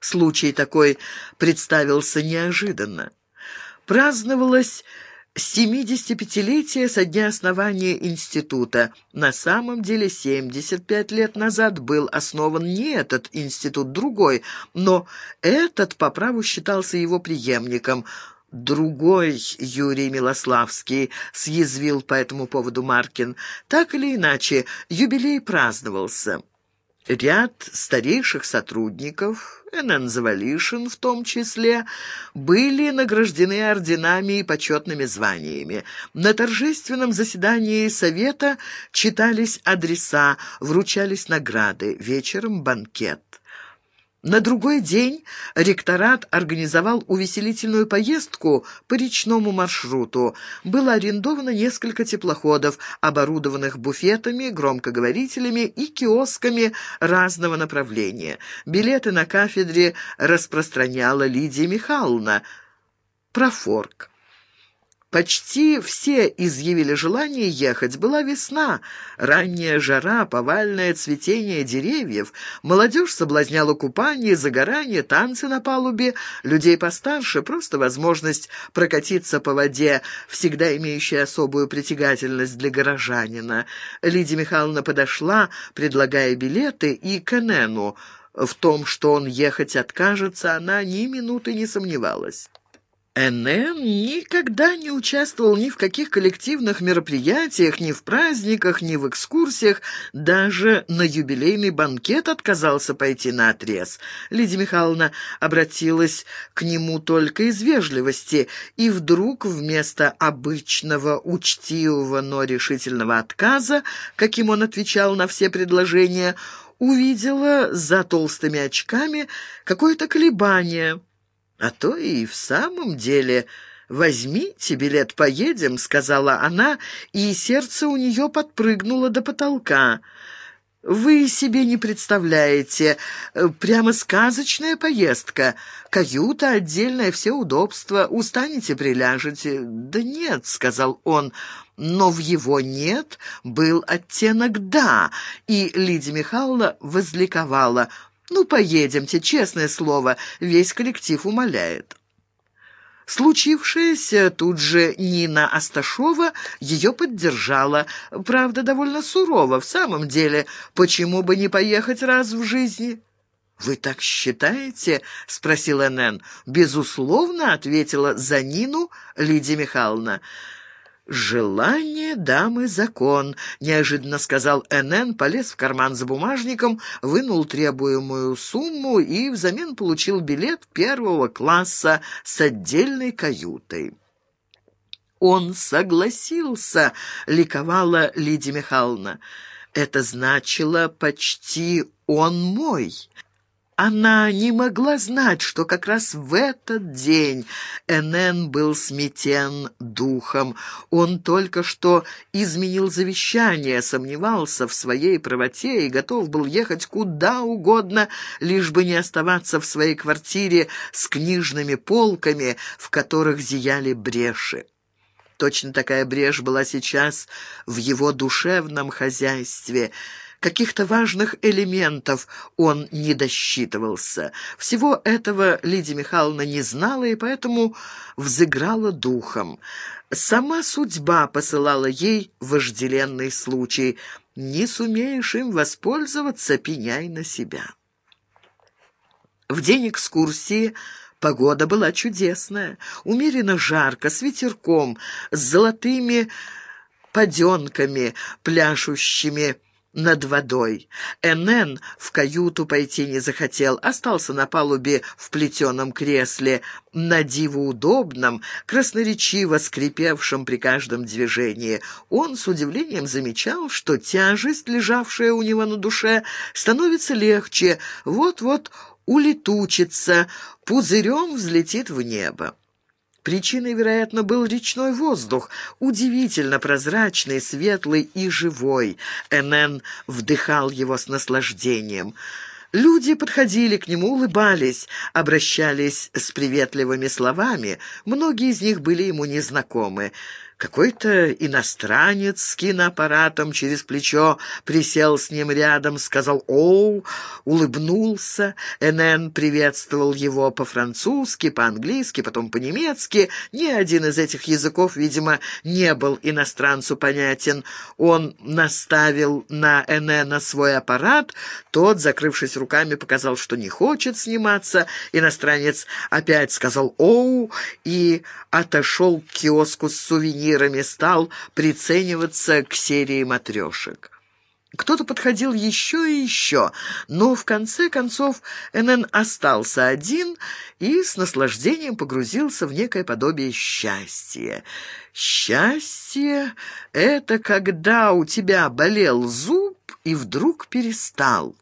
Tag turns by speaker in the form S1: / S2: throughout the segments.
S1: Случай такой представился неожиданно. Праздновалось 75-летие со дня основания института. На самом деле 75 лет назад был основан не этот институт, другой, но этот по праву считался его преемником. Другой Юрий Милославский съязвил по этому поводу Маркин. Так или иначе, юбилей праздновался. Ряд старейших сотрудников, НН Завалишин в том числе, были награждены орденами и почетными званиями. На торжественном заседании Совета читались адреса, вручались награды, вечером банкет. На другой день ректорат организовал увеселительную поездку по речному маршруту. Было арендовано несколько теплоходов, оборудованных буфетами, громкоговорителями и киосками разного направления. Билеты на кафедре распространяла Лидия Михайловна. Профорг. Почти все изъявили желание ехать. Была весна, ранняя жара, повальное цветение деревьев. Молодежь соблазняла купание, загорание, танцы на палубе. Людей постарше — просто возможность прокатиться по воде, всегда имеющая особую притягательность для горожанина. Лидия Михайловна подошла, предлагая билеты, и Кенену. В том, что он ехать откажется, она ни минуты не сомневалась. НН никогда не участвовал ни в каких коллективных мероприятиях, ни в праздниках, ни в экскурсиях, даже на юбилейный банкет отказался пойти на отрез. Лидия Михайловна обратилась к нему только из вежливости, и вдруг вместо обычного учтивого, но решительного отказа, каким он отвечал на все предложения, увидела за толстыми очками какое-то колебание – «А то и в самом деле...» «Возьмите билет, поедем», — сказала она, и сердце у нее подпрыгнуло до потолка. «Вы себе не представляете. Прямо сказочная поездка. Каюта отдельная, все удобства. Устанете, приляжете». «Да нет», — сказал он, но в его «нет» был оттенок «да», и Лидия Михайловна возликовала — «Ну, поедемте, честное слово, весь коллектив умоляет». Случившееся тут же Нина Асташова ее поддержала, правда, довольно сурово. В самом деле, почему бы не поехать раз в жизни? «Вы так считаете?» — спросила Нэн. «Безусловно», — ответила за Нину Лидия Михайловна. «Желание дамы закон», — неожиданно сказал Н.Н., полез в карман за бумажником, вынул требуемую сумму и взамен получил билет первого класса с отдельной каютой. «Он согласился», — ликовала Лидия Михайловна. «Это значило почти он мой». Она не могла знать, что как раз в этот день Энен был сметен духом. Он только что изменил завещание, сомневался в своей правоте и готов был ехать куда угодно, лишь бы не оставаться в своей квартире с книжными полками, в которых зияли бреши. Точно такая брешь была сейчас в его душевном хозяйстве — Каких-то важных элементов он не досчитывался. Всего этого Лидия Михайловна не знала и поэтому взыграла духом. Сама судьба посылала ей вожделенный случай. Не сумеешь им воспользоваться, пеняй на себя. В день экскурсии погода была чудесная, умеренно жарко, с ветерком, с золотыми поденками, пляшущими над водой. Энн в каюту пойти не захотел, остался на палубе в плетеном кресле, на диву удобном, красноречиво скрипевшем при каждом движении. Он с удивлением замечал, что тяжесть, лежавшая у него на душе, становится легче, вот-вот улетучится, пузырем взлетит в небо. Причиной, вероятно, был речной воздух, удивительно прозрачный, светлый и живой. Энн вдыхал его с наслаждением. Люди подходили к нему, улыбались, обращались с приветливыми словами. Многие из них были ему незнакомы. Какой-то иностранец с киноаппаратом через плечо присел с ним рядом, сказал «Оу», улыбнулся. НН приветствовал его по-французски, по-английски, потом по-немецки. Ни один из этих языков, видимо, не был иностранцу понятен. Он наставил на НН свой аппарат. Тот, закрывшись руками, показал, что не хочет сниматься. Иностранец опять сказал «Оу» и отошел к киоску с сувенирами сувенирами, стал прицениваться к серии матрешек. Кто-то подходил еще и еще, но в конце концов НН остался один и с наслаждением погрузился в некое подобие счастья. Счастье — это когда у тебя болел зуб и вдруг перестал.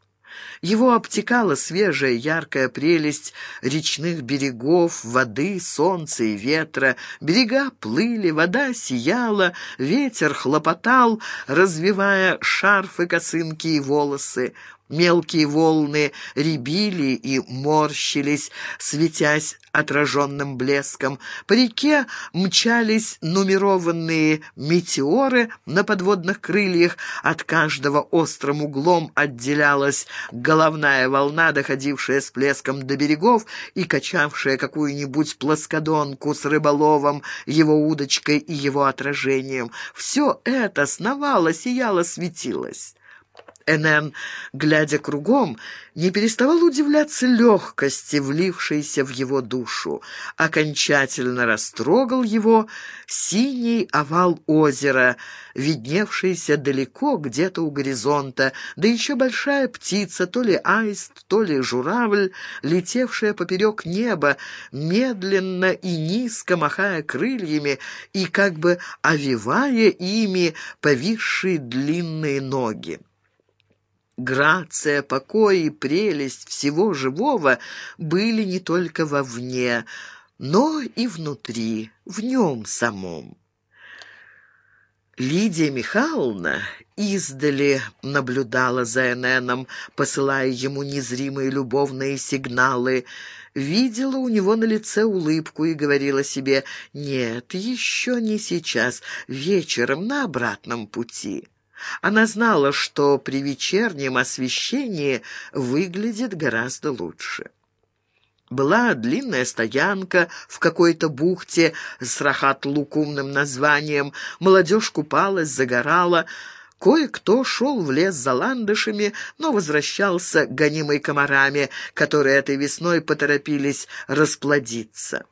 S1: Его обтекала свежая яркая прелесть речных берегов, воды, солнца и ветра. Берега плыли, вода сияла, ветер хлопотал, развивая шарфы, косынки и волосы. Мелкие волны рябили и морщились, светясь отраженным блеском. По реке мчались нумерованные метеоры на подводных крыльях. От каждого острым углом отделялась головная волна, доходившая с плеском до берегов и качавшая какую-нибудь плоскодонку с рыболовом, его удочкой и его отражением. Все это сновало, сияло, светилось. Энн, глядя кругом, не переставал удивляться легкости, влившейся в его душу. Окончательно растрогал его синий овал озера, видневшийся далеко где-то у горизонта, да еще большая птица, то ли аист, то ли журавль, летевшая поперек неба, медленно и низко махая крыльями и как бы овивая ими повисшие длинные ноги. Грация, покой и прелесть всего живого были не только вовне, но и внутри, в нем самом. Лидия Михайловна издали наблюдала за Эненом, посылая ему незримые любовные сигналы, видела у него на лице улыбку и говорила себе «Нет, еще не сейчас, вечером на обратном пути». Она знала, что при вечернем освещении выглядит гораздо лучше. Была длинная стоянка в какой-то бухте с рахат-лукумным названием. Молодежь купалась, загорала. Кое-кто шел в лес за ландышами, но возвращался гонимый комарами, которые этой весной поторопились расплодиться.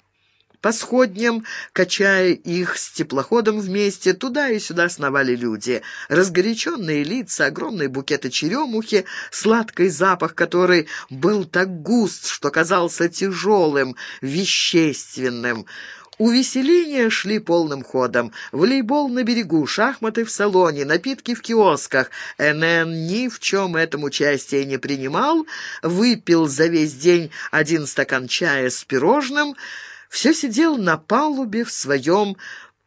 S1: По сходням, качая их с теплоходом вместе, туда и сюда сновали люди. Разгоряченные лица, огромные букеты черемухи, сладкий запах которой был так густ, что казался тяжелым, вещественным. Увеселения шли полным ходом. Волейбол на берегу, шахматы в салоне, напитки в киосках. НН ни в чем этом участия не принимал, выпил за весь день один стакан чая с пирожным — все сидел на палубе в своем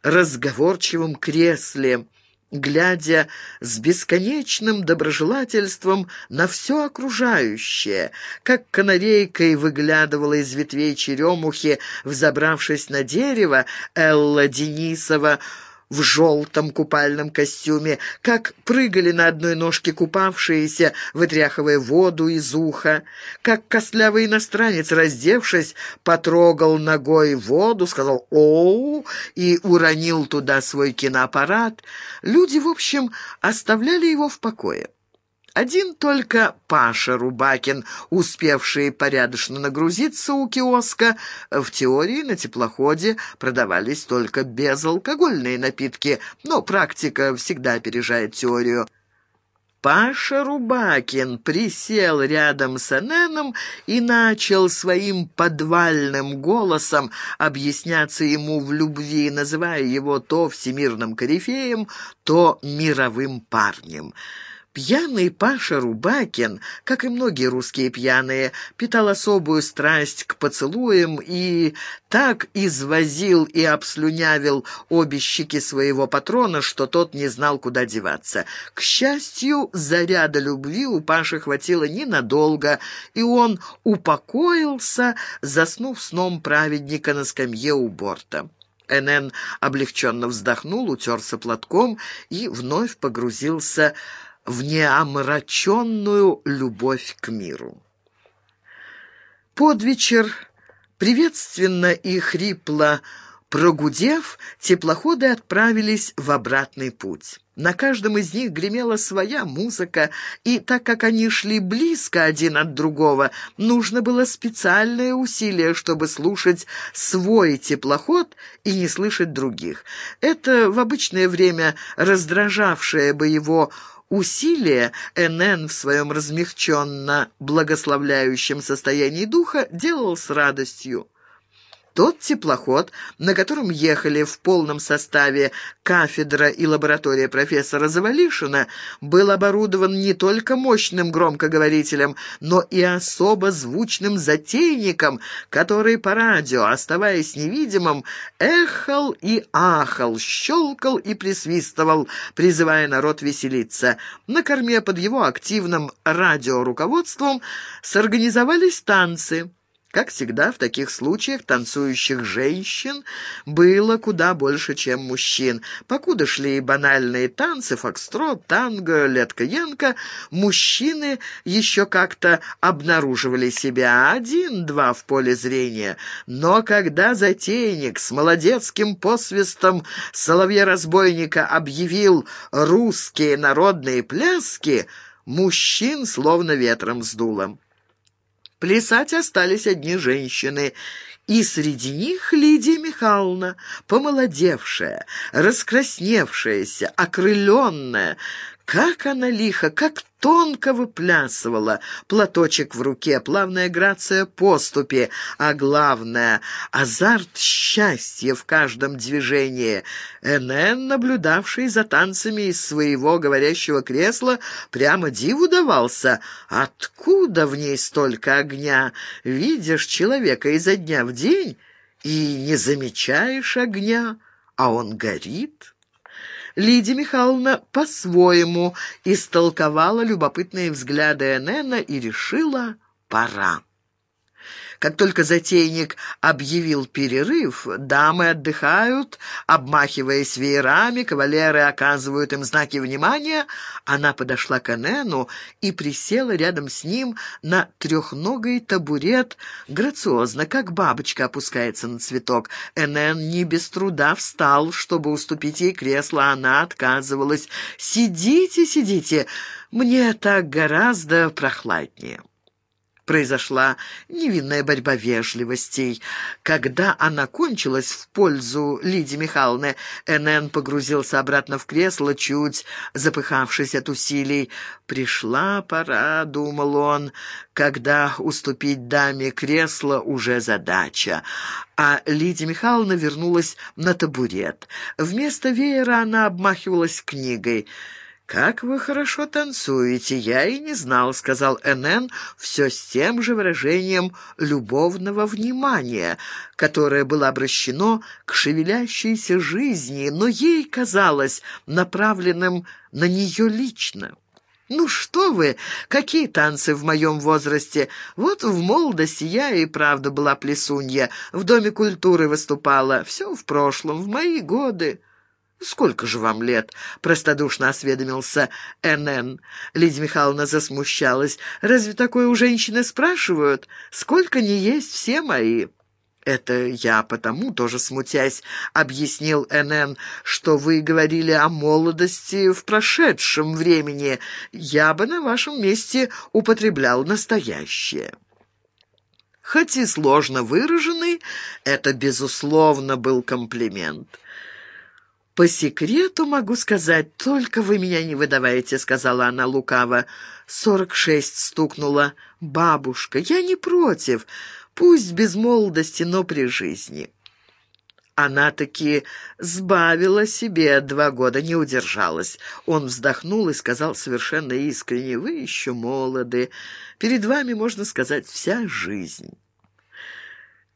S1: разговорчивом кресле, глядя с бесконечным доброжелательством на все окружающее, как канарейкой выглядывала из ветвей черемухи, взобравшись на дерево, Элла Денисова — в желтом купальном костюме, как прыгали на одной ножке купавшиеся, вытряхивая воду из уха, как костлявый иностранец, раздевшись, потрогал ногой воду, сказал «Оу!» и уронил туда свой киноаппарат. Люди, в общем, оставляли его в покое. Один только Паша Рубакин, успевший порядочно нагрузиться у киоска, в теории на теплоходе продавались только безалкогольные напитки, но практика всегда опережает теорию. Паша Рубакин присел рядом с Эненом и начал своим подвальным голосом объясняться ему в любви, называя его то всемирным корифеем, то мировым парнем. Пьяный Паша Рубакин, как и многие русские пьяные, питал особую страсть к поцелуям и так извозил и обслюнявил обе щеки своего патрона, что тот не знал, куда деваться. К счастью, заряда любви у Паши хватило ненадолго, и он упокоился, заснув сном праведника на скамье у борта. Энн облегченно вздохнул, утерся платком и вновь погрузился в неомраченную любовь к миру. Под вечер, приветственно и хрипло прогудев, теплоходы отправились в обратный путь. На каждом из них гремела своя музыка, и так как они шли близко один от другого, нужно было специальное усилие, чтобы слушать свой теплоход и не слышать других. Это в обычное время раздражавшее бы его усилие НН в своем размягченно благословляющем состоянии духа делал с радостью. Тот теплоход, на котором ехали в полном составе кафедра и лаборатория профессора Завалишина, был оборудован не только мощным громкоговорителем, но и особо звучным затейником, который по радио, оставаясь невидимым, эхал и ахал, щелкал и присвистывал, призывая народ веселиться. На корме под его активным радиоруководством сорганизовались танцы. Как всегда, в таких случаях танцующих женщин было куда больше, чем мужчин. Покуда шли банальные танцы, фокстрот, танго, летка-янка, мужчины еще как-то обнаруживали себя один-два в поле зрения. Но когда затейник с молодецким посвистом соловья-разбойника объявил «русские народные пляски», мужчин словно ветром сдуло. Плясать остались одни женщины, и среди них Лидия Михайловна, помолодевшая, раскрасневшаяся, окрыленная, как она лихо, как тонко выплясывала, платочек в руке, плавная грация поступи, а главное — азарт счастья в каждом движении. Энн, наблюдавший за танцами из своего говорящего кресла, прямо диву давался. Откуда в ней столько огня? Видишь человека изо дня в день и не замечаешь огня, а он горит». Лидия Михайловна по-своему истолковала любопытные взгляды Энена и решила «пора». Как только затейник объявил перерыв, дамы отдыхают, обмахиваясь веерами, кавалеры оказывают им знаки внимания, она подошла к Энену и присела рядом с ним на трехногой табурет, грациозно, как бабочка опускается на цветок. Энен не без труда встал, чтобы уступить ей кресло, она отказывалась. «Сидите, сидите, мне так гораздо прохладнее» произошла невинная борьба вежливостей. Когда она кончилась в пользу Лидии Михайловны, Н.Н. погрузился обратно в кресло, чуть запыхавшись от усилий. «Пришла пора», — думал он, — «когда уступить даме кресло уже задача». А Лидия Михайловна вернулась на табурет. Вместо веера она обмахивалась книгой. «Как вы хорошо танцуете, я и не знал», — сказал Н.Н. все с тем же выражением любовного внимания, которое было обращено к шевелящейся жизни, но ей казалось направленным на нее лично. «Ну что вы, какие танцы в моем возрасте? Вот в молодости я и правда была плесунья, в Доме культуры выступала, все в прошлом, в мои годы». «Сколько же вам лет?» — простодушно осведомился Н.Н. Лидия Михайловна засмущалась. «Разве такое у женщины спрашивают? Сколько не есть все мои?» «Это я потому, тоже смутясь, объяснил Н.Н., что вы говорили о молодости в прошедшем времени. Я бы на вашем месте употреблял настоящее». Хоть и сложно выраженный, это, безусловно, был комплимент. «По секрету могу сказать, только вы меня не выдаваете», — сказала она лукаво. «Сорок шесть стукнула. Бабушка, я не против. Пусть без молодости, но при жизни». Она таки сбавила себе два года, не удержалась. Он вздохнул и сказал совершенно искренне, «Вы еще молоды. Перед вами, можно сказать, вся жизнь».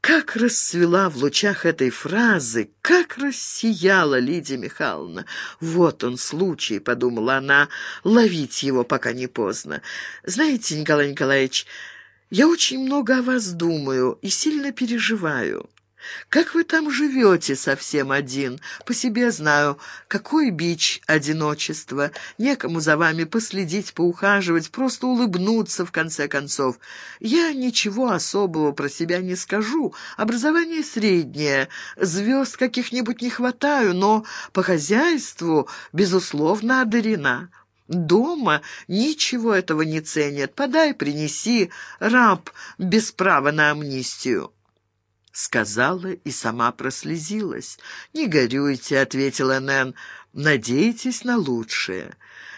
S1: Как расцвела в лучах этой фразы, как рассияла Лидия Михайловна. «Вот он случай», — подумала она, — «ловить его, пока не поздно. Знаете, Николай Николаевич, я очень много о вас думаю и сильно переживаю. Как вы там живете совсем один? По себе знаю, какой бич одиночества. Некому за вами последить, поухаживать, просто улыбнуться, в конце концов. Я ничего особого про себя не скажу. Образование среднее, звезд каких-нибудь не хватаю, но по хозяйству, безусловно, одарена». Дома ничего этого не ценят. Подай, принеси, раб без права на амнистию сказала и сама прослезилась. «Не горюйте», — ответила Нэн, — «надейтесь на лучшее».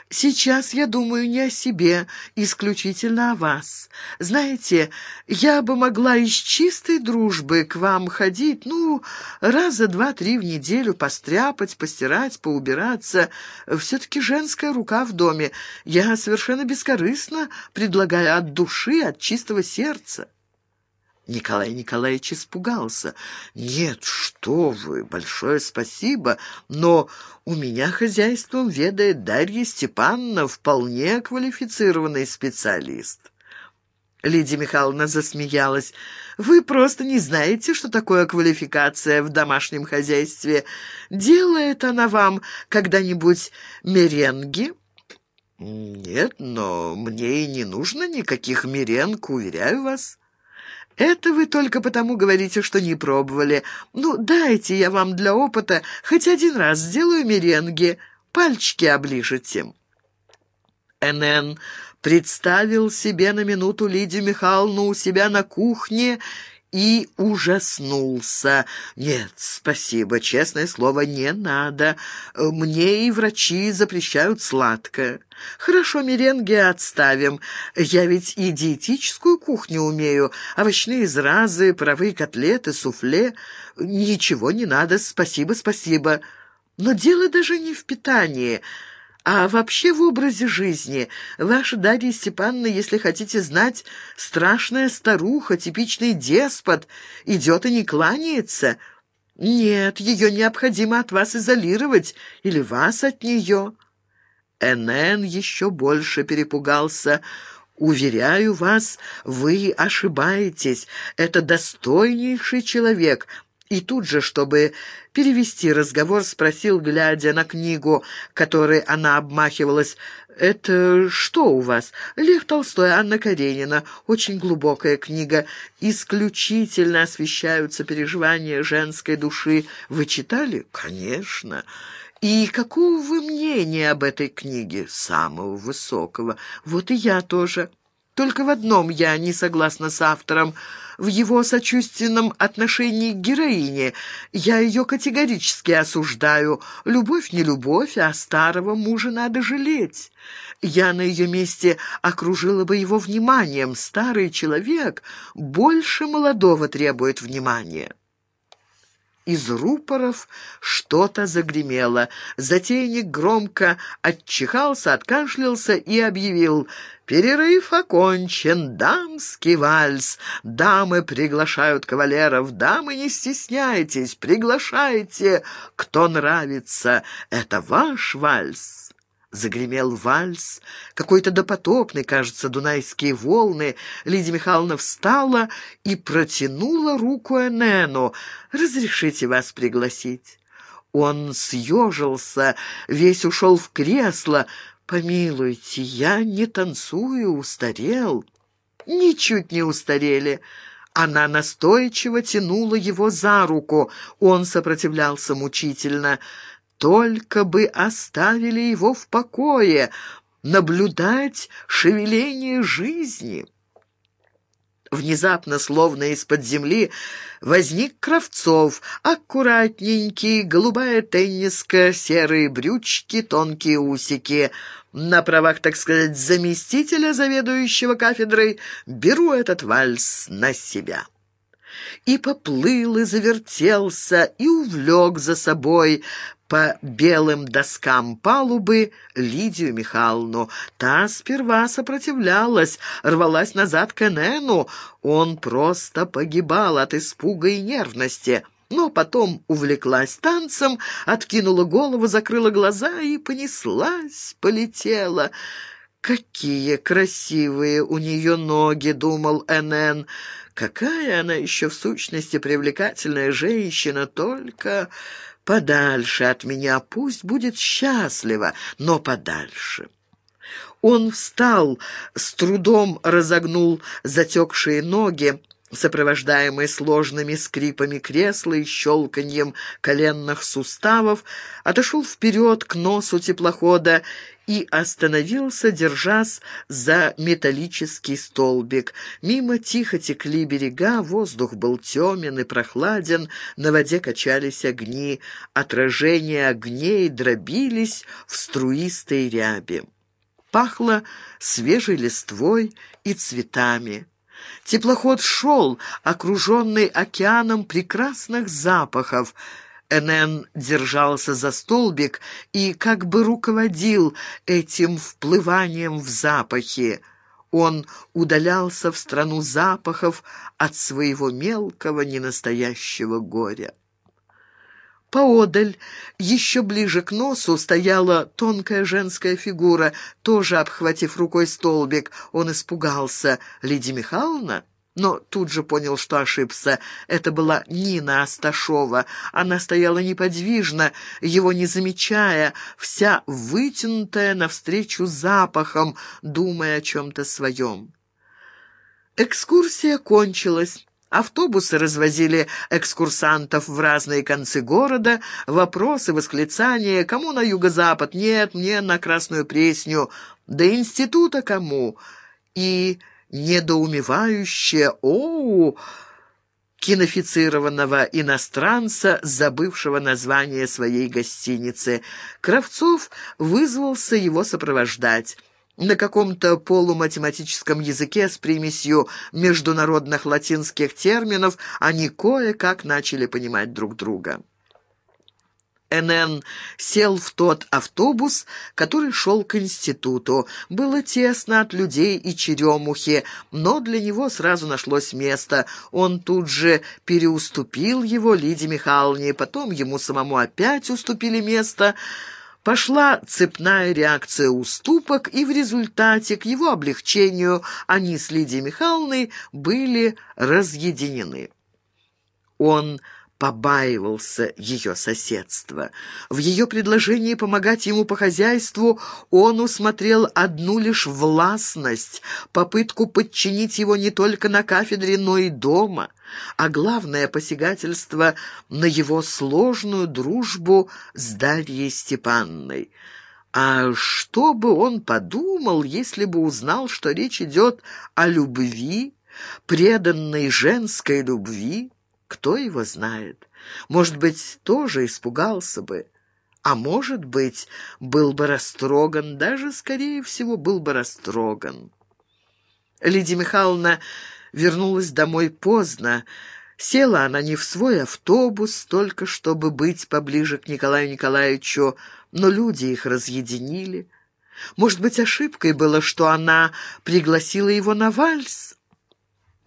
S1: Сейчас я думаю не о себе, исключительно о вас. Знаете, я бы могла из чистой дружбы к вам ходить, ну, раза два-три в неделю, постряпать, постирать, поубираться. Все-таки женская рука в доме. Я совершенно бескорыстно предлагаю от души, от чистого сердца. Николай Николаевич испугался. «Нет, что вы, большое спасибо, но у меня хозяйством ведает Дарья Степановна, вполне квалифицированный специалист». Лидия Михайловна засмеялась. «Вы просто не знаете, что такое квалификация в домашнем хозяйстве. Делает она вам когда-нибудь меренги?» «Нет, но мне и не нужно никаких меренг, уверяю вас». «Это вы только потому говорите, что не пробовали. Ну, дайте я вам для опыта хоть один раз сделаю меренги, пальчики оближете». НН представил себе на минуту Лидию Михайловну у себя на кухне и ужаснулся. «Нет, спасибо, честное слово, не надо. Мне и врачи запрещают сладкое. Хорошо, меренги отставим. Я ведь и диетическую кухню умею. Овощные зразы, паровые котлеты, суфле. Ничего не надо, спасибо, спасибо. Но дело даже не в питании». А вообще в образе жизни ваша Дарья Степановна, если хотите знать, страшная старуха, типичный деспот, идет и не кланяется. Нет, ее необходимо от вас изолировать или вас от нее». Энн еще больше перепугался. «Уверяю вас, вы ошибаетесь. Это достойнейший человек, и тут же, чтобы перевести разговор, спросил, глядя на книгу, которой она обмахивалась, «Это что у вас?» «Лев Толстой, Анна Каренина. Очень глубокая книга. Исключительно освещаются переживания женской души. Вы читали?» «Конечно». «И какого вы мнения об этой книге?» «Самого высокого. Вот и я тоже. Только в одном я не согласна с автором – в его сочувственном отношении к героине. Я ее категорически осуждаю. Любовь не любовь, а старого мужа надо жалеть. Я на ее месте окружила бы его вниманием. Старый человек больше молодого требует внимания. Из рупоров что-то загремело. Затейник громко отчихался, откашлялся и объявил «Перерыв окончен, дамский вальс. Дамы приглашают кавалеров, дамы, не стесняйтесь, приглашайте, кто нравится. Это ваш вальс». Загремел вальс, какой-то допотопный, кажется, дунайские волны. Лидия Михайловна встала и протянула руку Энену. «Разрешите вас пригласить?» Он съежился, весь ушел в кресло. «Помилуйте, я не танцую, устарел». «Ничуть не устарели». Она настойчиво тянула его за руку. Он сопротивлялся мучительно. Только бы оставили его в покое, наблюдать шевеление жизни. Внезапно, словно из-под земли, возник Кравцов, аккуратненький, голубая тенниска, серые брючки, тонкие усики. На правах, так сказать, заместителя заведующего кафедрой беру этот вальс на себя. И поплыл, и завертелся, и увлек за собой, по белым доскам палубы Лидию Михайловну. Та сперва сопротивлялась, рвалась назад к Энену. Он просто погибал от испуга и нервности. Но потом увлеклась танцем, откинула голову, закрыла глаза и понеслась, полетела. «Какие красивые у нее ноги!» — думал Н.Н. «Какая она еще в сущности привлекательная женщина, только подальше от меня, пусть будет счастлива, но подальше». Он встал, с трудом разогнул затекшие ноги, сопровождаемый сложными скрипами кресла и щелканьем коленных суставов, отошел вперед к носу теплохода и остановился, держась за металлический столбик. Мимо тихо текли берега, воздух был темен и прохладен, на воде качались огни, отражения огней дробились в струистой ряби. Пахло свежей листвой и цветами. Теплоход шел, окруженный океаном прекрасных запахов. НН держался за столбик и как бы руководил этим вплыванием в запахи. Он удалялся в страну запахов от своего мелкого ненастоящего горя. Поодаль, еще ближе к носу, стояла тонкая женская фигура, тоже обхватив рукой столбик. Он испугался. «Лидия Михайловна?» но тут же понял, что ошибся. Это была Нина Асташова. Она стояла неподвижно, его не замечая, вся вытянутая навстречу запахом, думая о чем-то своем. Экскурсия кончилась. Автобусы развозили экскурсантов в разные концы города, вопросы, восклицания, кому на юго-запад, нет, мне на Красную Пресню, до института кому, и недоумевающее «Оу!» кинофицированного иностранца, забывшего название своей гостиницы. Кравцов вызвался его сопровождать на каком-то полуматематическом языке с примесью международных латинских терминов они кое-как начали понимать друг друга. НН сел в тот автобус, который шел к институту. Было тесно от людей и черемухи, но для него сразу нашлось место. Он тут же переуступил его Лиде Михайловне, потом ему самому опять уступили место — Пошла цепная реакция уступок, и в результате к его облегчению они с Лидией Михайловной были разъединены. Он побаивался ее соседства. В ее предложении помогать ему по хозяйству он усмотрел одну лишь властность, попытку подчинить его не только на кафедре, но и дома, а главное посягательство на его сложную дружбу с Дарьей Степанной. А что бы он подумал, если бы узнал, что речь идет о любви, преданной женской любви? Кто его знает? Может быть, тоже испугался бы. А может быть, был бы растроган, даже, скорее всего, был бы растроган. Лидия Михайловна вернулась домой поздно. Села она не в свой автобус, только чтобы быть поближе к Николаю Николаевичу, но люди их разъединили. Может быть, ошибкой было, что она пригласила его на вальс?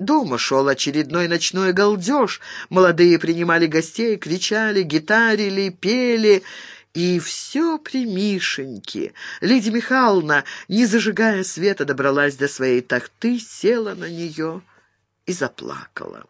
S1: Дома шел очередной ночной галдеж. Молодые принимали гостей, кричали, гитарили, пели... И все при Мишеньке. Лидия Михайловна, не зажигая света, добралась до своей тахты, села на нее и заплакала.